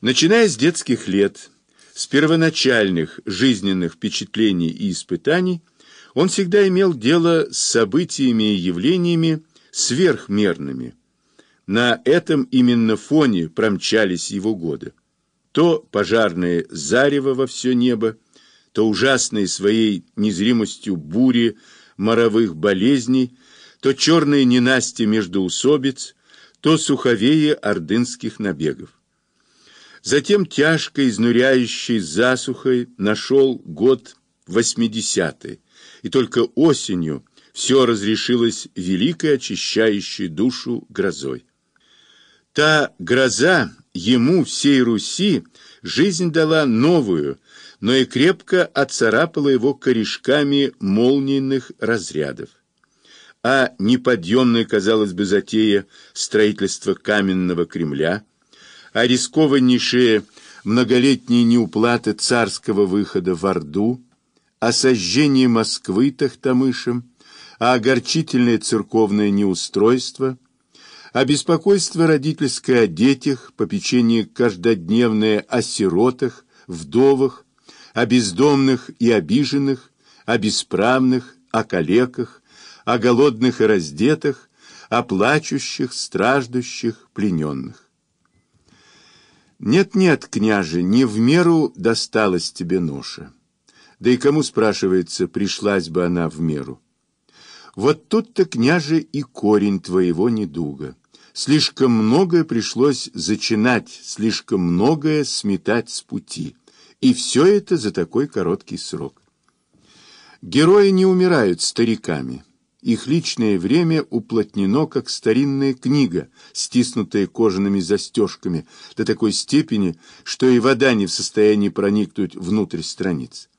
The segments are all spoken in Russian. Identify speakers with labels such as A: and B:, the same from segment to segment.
A: Начиная с детских лет, с первоначальных жизненных впечатлений и испытаний, он всегда имел дело с событиями и явлениями сверхмерными. На этом именно фоне промчались его годы. То пожарное зарево во все небо, то ужасные своей незримостью бури моровых болезней, то черные ненасти междоусобиц, то суховее ордынских набегов. Затем тяжко изнуряющий засухой нашел год восьмидесятый, и только осенью все разрешилось великой очищающей душу грозой. Та гроза ему, всей Руси, жизнь дала новую, но и крепко отцарапала его корешками молниенных разрядов. А неподъемная, казалось бы, затея строительства каменного Кремля, а рискованнейшие многолетние неуплаты царского выхода в Орду, о сожжении Москвы Тахтамышем, а огорчительное церковное неустройство, о беспокойство родительское о детях, попечение каждодневное о сиротах, вдовах, о бездомных и обиженных, о бесправных, о калеках, о голодных и раздетых, о плачущих, страждущих, плененных. Нет-нет, княже, не в меру досталась тебе ноша. Да и кому, спрашивается, пришлась бы она в меру? Вот тут-то, княже, и корень твоего недуга. Слишком многое пришлось зачинать, слишком многое сметать с пути. И все это за такой короткий срок. Герои не умирают стариками. Их личное время уплотнено, как старинная книга, стиснутая кожаными застежками, до такой степени, что и вода не в состоянии проникнуть внутрь страниц.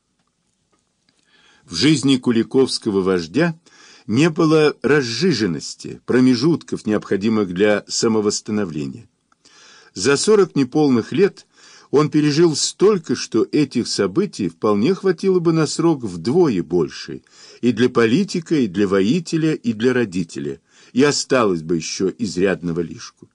A: В жизни куликовского вождя не было разжиженности, промежутков, необходимых для самовосстановления. За сорок неполных лет он пережил столько, что этих событий вполне хватило бы на срок вдвое больше и для политика, и для воителя, и для родителя, и осталось бы еще изрядного лишку.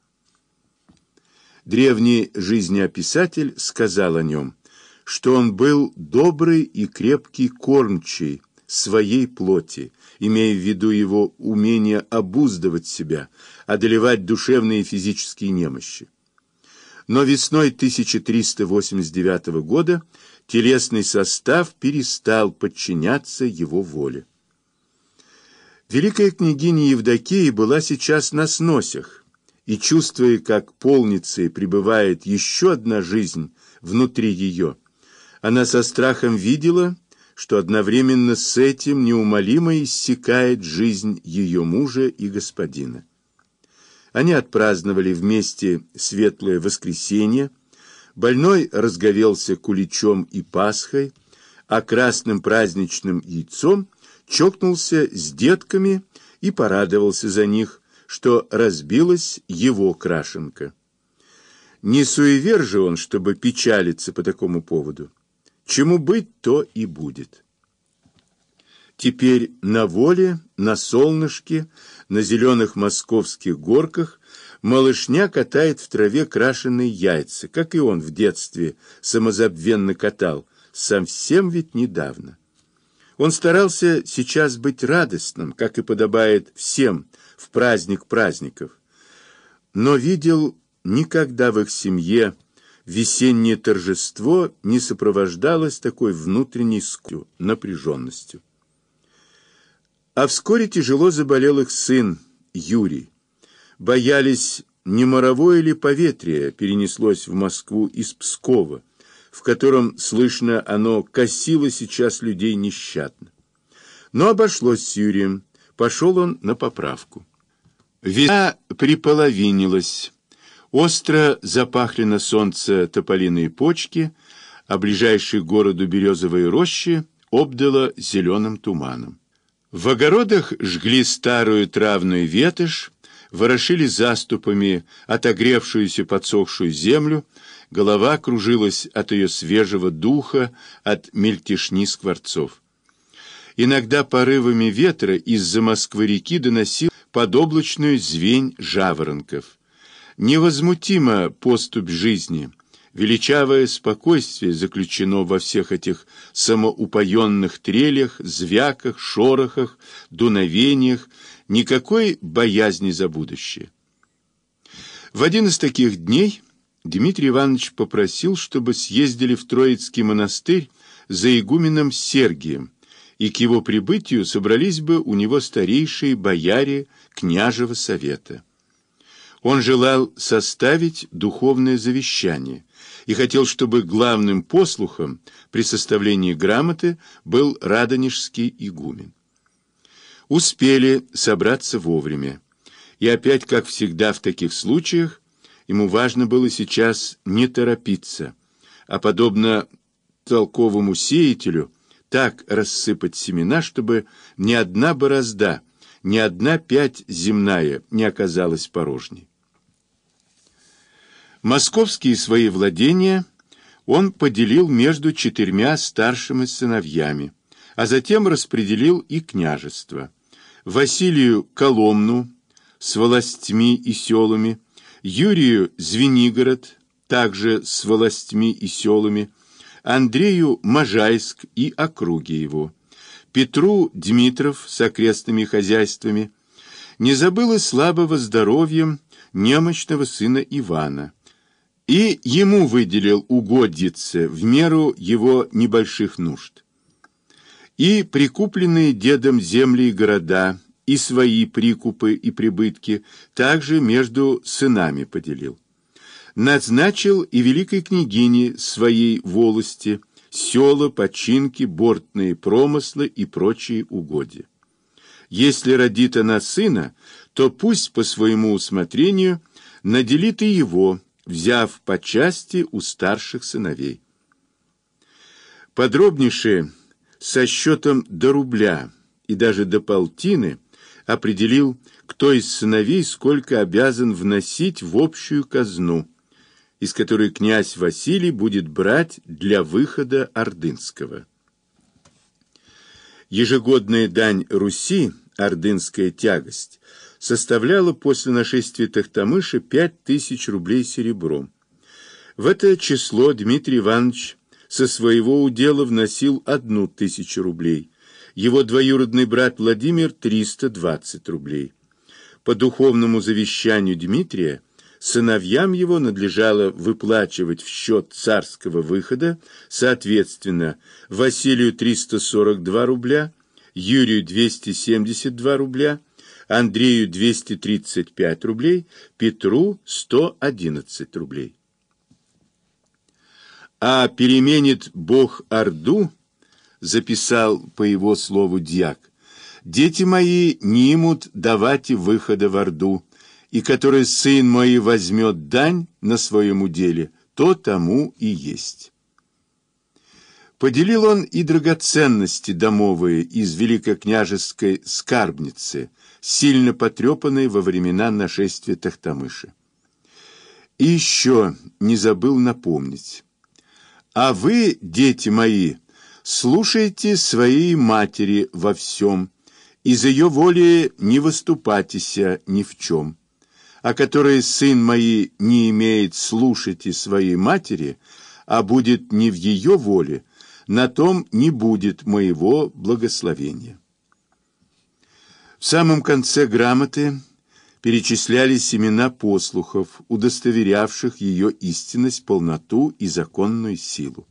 A: Древний жизнеописатель сказал о нем, что он был добрый и крепкий кормчий своей плоти, имея в виду его умение обуздывать себя, одолевать душевные и физические немощи но весной 1389 года телесный состав перестал подчиняться его воле. Великая княгиня Евдокия была сейчас на сносях, и, чувствуя, как полницей пребывает еще одна жизнь внутри ее, она со страхом видела, что одновременно с этим неумолимо иссякает жизнь ее мужа и господина. Они отпраздновали вместе светлое воскресенье, больной разговелся куличом и пасхой, а красным праздничным яйцом чокнулся с детками и порадовался за них, что разбилась его крашенка. Не суевер же он, чтобы печалиться по такому поводу. Чему быть, то и будет. Теперь на воле, на солнышке, на зеленых московских горках малышня катает в траве крашеные яйца, как и он в детстве самозабвенно катал, совсем ведь недавно. Он старался сейчас быть радостным, как и подобает всем в праздник праздников, но видел никогда в их семье весеннее торжество не сопровождалось такой внутренней скью, напряженностью. А вскоре тяжело заболел их сын Юрий. Боялись, не моровое ли поветрие перенеслось в Москву из Пскова, в котором, слышно, оно косило сейчас людей нещадно. Но обошлось с Юрием, пошел он на поправку. Весна приполовинилась, остро запахли на солнце тополиные почки, а ближайшие к городу березовые рощи обдало зеленым туманом. В огородах жгли старую травную ветошь, ворошили заступами отогревшуюся подсохшую землю, голова кружилась от ее свежего духа, от мельтешни скворцов. Иногда порывами ветра из-за Москвы-реки доносил подоблачную звень жаворонков. Невозмутима поступь жизни, Величавое спокойствие заключено во всех этих самоупоенных трелях, звяках, шорохах, дуновениях, никакой боязни за будущее. В один из таких дней Дмитрий Иванович попросил, чтобы съездили в Троицкий монастырь за игуменом Сергием, и к его прибытию собрались бы у него старейшие бояре княжего совета. Он желал составить духовное завещание и хотел, чтобы главным послухом при составлении грамоты был радонежский игумен. Успели собраться вовремя, и опять, как всегда в таких случаях, ему важно было сейчас не торопиться, а, подобно толковому сеятелю, так рассыпать семена, чтобы ни одна борозда, ни одна пять земная не оказалась порожней. Московские свои владения он поделил между четырьмя старшими сыновьями, а затем распределил и княжество. Василию Коломну с властьми и селами, Юрию Звенигород, также с властьми и селами, Андрею Можайск и округи его, Петру Дмитров с окрестными хозяйствами, не забыл и слабого здоровьем немощного сына Ивана, и ему выделил угодьице в меру его небольших нужд. И прикупленные дедом земли и города, и свои прикупы и прибытки также между сынами поделил. Назначил и великой княгине своей волости, села, починки, бортные промыслы и прочие угодья. Если родит она сына, то пусть по своему усмотрению наделит и его, взяв по части у старших сыновей. Подробнейше, со счетом до рубля и даже до полтины, определил, кто из сыновей сколько обязан вносить в общую казну, из которой князь Василий будет брать для выхода Ордынского. Ежегодная дань Руси, ордынская тягость, составляла после нашествия Тахтамыша пять тысяч рублей серебром. В это число Дмитрий Иванович со своего удела вносил одну тысячу рублей, его двоюродный брат Владимир – 320 рублей. По духовному завещанию Дмитрия сыновьям его надлежало выплачивать в счет царского выхода, соответственно, Василию 342 рубля, Юрию 272 рубля, Андрею 235 рублей, Петру 111 рублей. А переменит Бог Орду, записал по его слову дьяк, дети мои не имут давать выхода в Орду, и который сын мой возьмет дань на своем уделе, то тому и есть. Поделил он и драгоценности домовые из великокняжеской скарбницы, сильно потрепанной во времена нашествия Тахтамыша. И еще не забыл напомнить. А вы, дети мои, слушайте своей матери во всем, из ее воли не выступайтеся ни в чем. А который сын мои не имеет слушайте своей матери, а будет не в ее воле, на том не будет моего благословения. В самом конце грамоты перечислялись имена послухов, удостоверявших ее истинность, полноту и законную силу.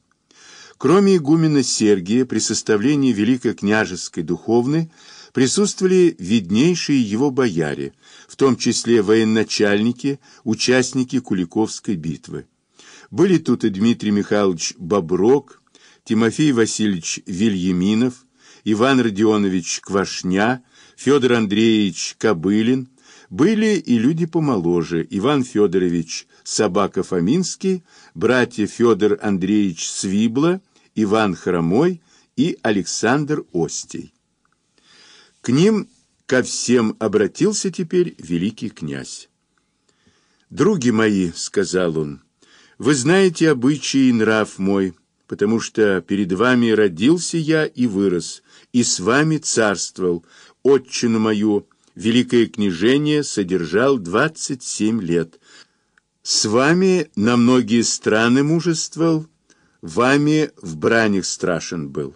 A: Кроме игумена Сергия, при составлении великокняжеской духовной присутствовали виднейшие его бояре, в том числе военачальники, участники Куликовской битвы. Были тут и Дмитрий Михайлович Боброк, Тимофей Васильевич Вильяминов, Иван Родионович Квашня, Федор Андреевич Кобылин, были и люди помоложе, Иван Федорович Собаков-Аминский, братья Федор Андреевич Свибла, Иван Хромой и Александр Остей. К ним ко всем обратился теперь великий князь. «Други мои», — сказал он, — «вы знаете обычаи и нрав мой, потому что перед вами родился я и вырос, и с вами царствовал, отчину мою, великое княжение содержал двадцать семь лет, С вами на многие страны мужествовал, вами в бранях страшен был.